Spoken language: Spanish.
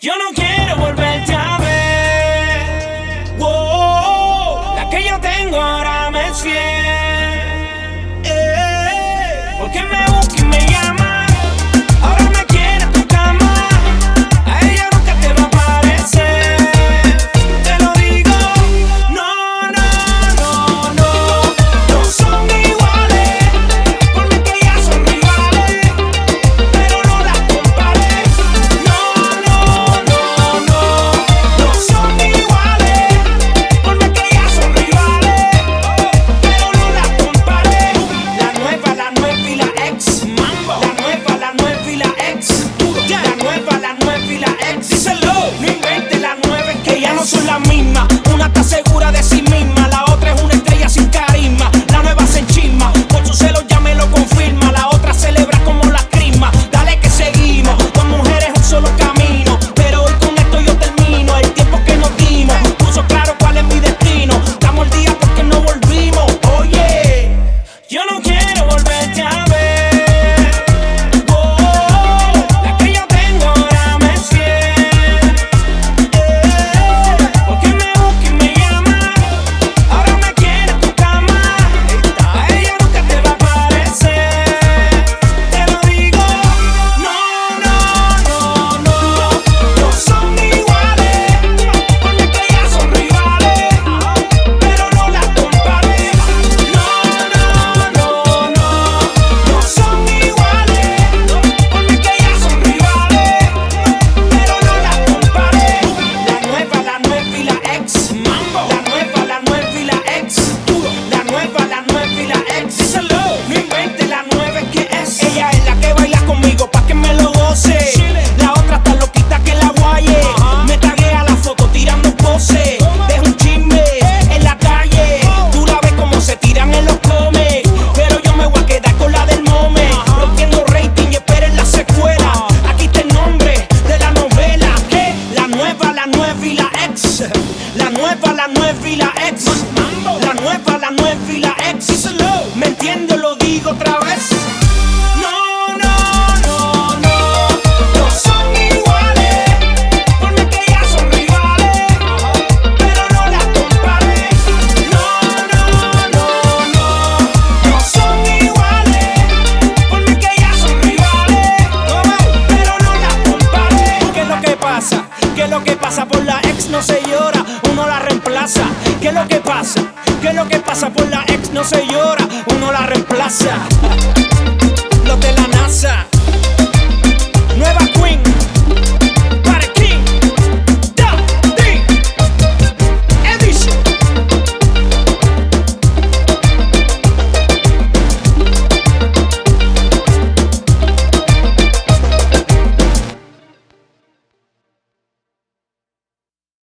Yo no quiero volverte a ver. La que yo tengo ahora me siento. y la ex. La nueva, la y la ex. La nueva, la 9 y la ex. Me entiendo no se llora, uno la reemplaza. ¿Qué es lo que pasa? ¿Qué es lo que pasa por la ex no se llora, uno la reemplaza?